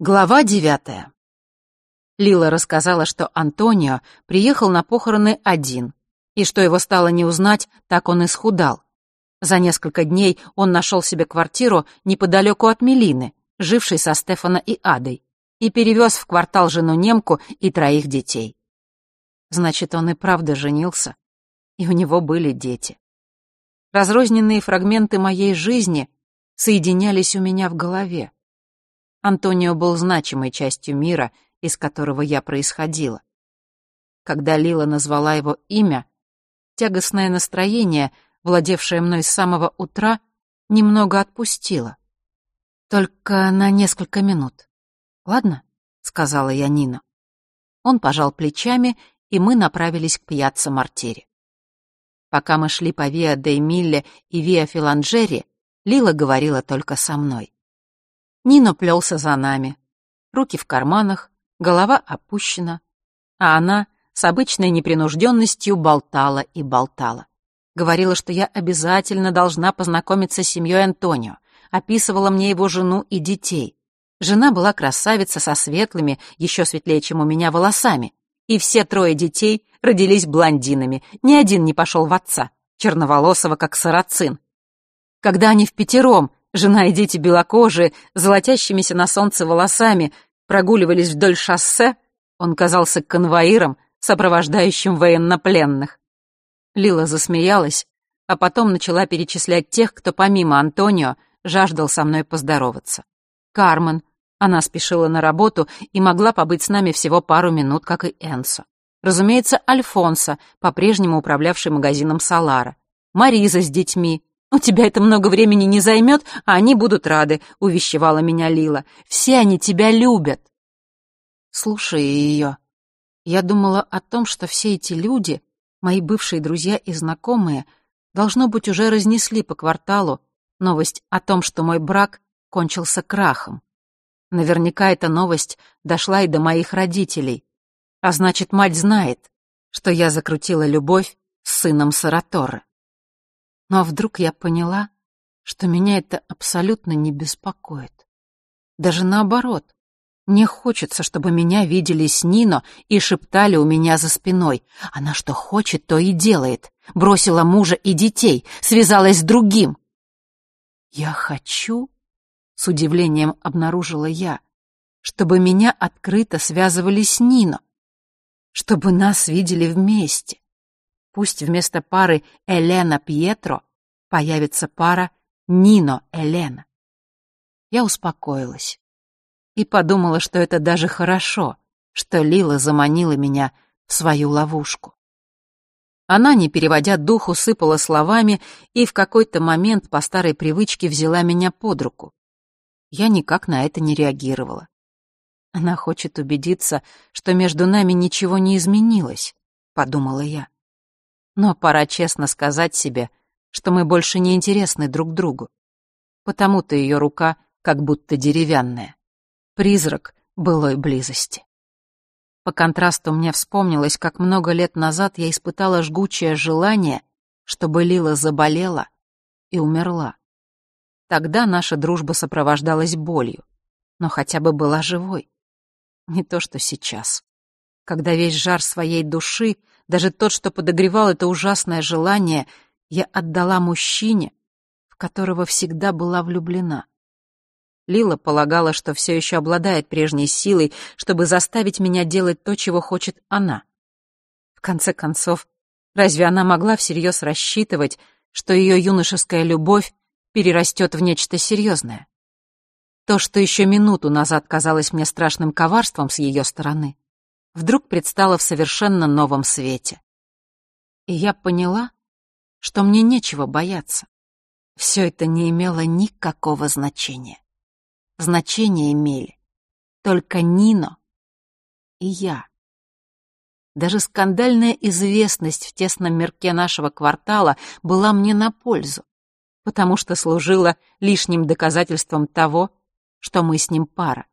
Глава девятая. Лила рассказала, что Антонио приехал на похороны один, и что его стало не узнать, так он исхудал. За несколько дней он нашел себе квартиру неподалеку от Мелины, жившей со Стефана и Адой, и перевез в квартал жену-немку и троих детей. Значит, он и правда женился, и у него были дети. Разрозненные фрагменты моей жизни соединялись у меня в голове. Антонио был значимой частью мира, из которого я происходила. Когда Лила назвала его имя, тягостное настроение, владевшее мной с самого утра, немного отпустило. «Только на несколько минут. Ладно?» — сказала я Нина. Он пожал плечами, и мы направились к пьяцца Мартире. Пока мы шли по Виа де Милле и Виа Филанджери, Лила говорила только со мной. Нино плелся за нами. Руки в карманах, голова опущена. А она с обычной непринужденностью болтала и болтала. Говорила, что я обязательно должна познакомиться с семьей Антонио. Описывала мне его жену и детей. Жена была красавица со светлыми, еще светлее, чем у меня, волосами. И все трое детей родились блондинами. Ни один не пошел в отца, черноволосого, как сарацин. Когда они в пятером Жена и дети белокожие, золотящимися на солнце волосами, прогуливались вдоль шоссе, он казался конвоиром, сопровождающим военнопленных. Лила засмеялась, а потом начала перечислять тех, кто помимо Антонио жаждал со мной поздороваться. Кармен, она спешила на работу и могла побыть с нами всего пару минут, как и Энсо. Разумеется, Альфонсо, по-прежнему управлявший магазином Салара. Мариза с детьми, «У тебя это много времени не займет, а они будут рады», — увещевала меня Лила. «Все они тебя любят». Слушая ее, я думала о том, что все эти люди, мои бывшие друзья и знакомые, должно быть, уже разнесли по кварталу новость о том, что мой брак кончился крахом. Наверняка эта новость дошла и до моих родителей. А значит, мать знает, что я закрутила любовь с сыном Сараторы. Но вдруг я поняла, что меня это абсолютно не беспокоит. Даже наоборот. Мне хочется, чтобы меня видели с Нино и шептали у меня за спиной. Она что хочет, то и делает. Бросила мужа и детей, связалась с другим. Я хочу, с удивлением обнаружила я, чтобы меня открыто связывали с Нино, чтобы нас видели вместе. Пусть вместо пары Элена-Пьетро появится пара Нино-Элена. Я успокоилась и подумала, что это даже хорошо, что Лила заманила меня в свою ловушку. Она, не переводя дух, усыпала словами и в какой-то момент по старой привычке взяла меня под руку. Я никак на это не реагировала. Она хочет убедиться, что между нами ничего не изменилось, подумала я. Но пора честно сказать себе, что мы больше не интересны друг другу. Потому-то ее рука как будто деревянная. Призрак былой близости. По контрасту мне вспомнилось, как много лет назад я испытала жгучее желание, чтобы Лила заболела и умерла. Тогда наша дружба сопровождалась болью, но хотя бы была живой. Не то, что сейчас, когда весь жар своей души даже тот, что подогревал это ужасное желание, я отдала мужчине, в которого всегда была влюблена. Лила полагала, что все еще обладает прежней силой, чтобы заставить меня делать то, чего хочет она. В конце концов, разве она могла всерьез рассчитывать, что ее юношеская любовь перерастет в нечто серьезное? То, что еще минуту назад казалось мне страшным коварством с ее стороны, вдруг предстала в совершенно новом свете. И я поняла, что мне нечего бояться. Все это не имело никакого значения. Значение имели только Нино и я. Даже скандальная известность в тесном мирке нашего квартала была мне на пользу, потому что служила лишним доказательством того, что мы с ним пара.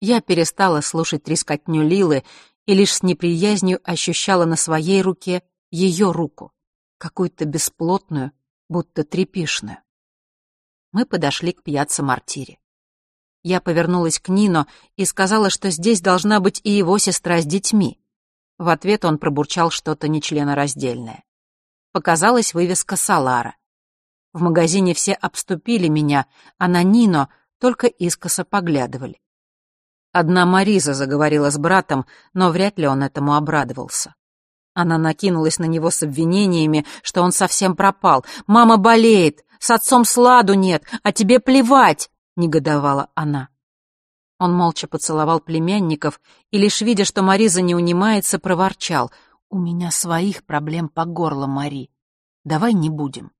Я перестала слушать трескотню Лилы и лишь с неприязнью ощущала на своей руке ее руку, какую-то бесплотную, будто трепишную. Мы подошли к пьяцца Мартире. Я повернулась к Нино и сказала, что здесь должна быть и его сестра с детьми. В ответ он пробурчал что-то нечленораздельное. Показалась вывеска «Салара». В магазине все обступили меня, а на Нино только искоса поглядывали. Одна Мариза заговорила с братом, но вряд ли он этому обрадовался. Она накинулась на него с обвинениями, что он совсем пропал. «Мама болеет, с отцом сладу нет, а тебе плевать!» — негодовала она. Он молча поцеловал племянников и, лишь видя, что Мариза не унимается, проворчал. «У меня своих проблем по горло, Мари. Давай не будем».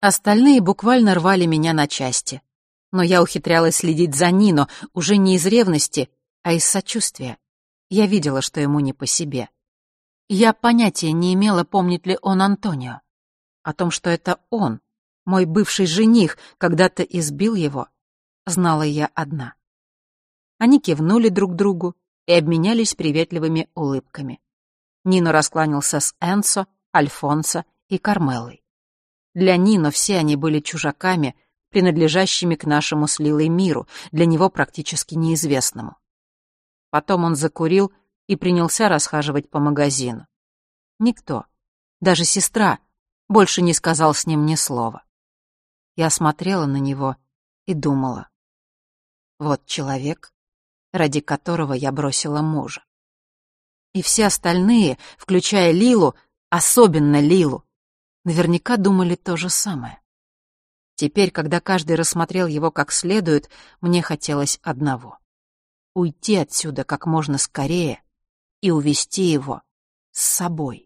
Остальные буквально рвали меня на части. Но я ухитрялась следить за Нино уже не из ревности, а из сочувствия. Я видела, что ему не по себе. Я понятия не имела, помнит ли он Антонио. О том, что это он, мой бывший жених, когда-то избил его, знала я одна. Они кивнули друг другу и обменялись приветливыми улыбками. Нино раскланялся с Энсо, Альфонсо и Кармелой. Для Нино все они были чужаками, принадлежащими к нашему с Лилой миру, для него практически неизвестному. Потом он закурил и принялся расхаживать по магазину. Никто, даже сестра, больше не сказал с ним ни слова. Я смотрела на него и думала. Вот человек, ради которого я бросила мужа. И все остальные, включая Лилу, особенно Лилу, наверняка думали то же самое. Теперь, когда каждый рассмотрел его как следует, мне хотелось одного — уйти отсюда как можно скорее и увести его с собой.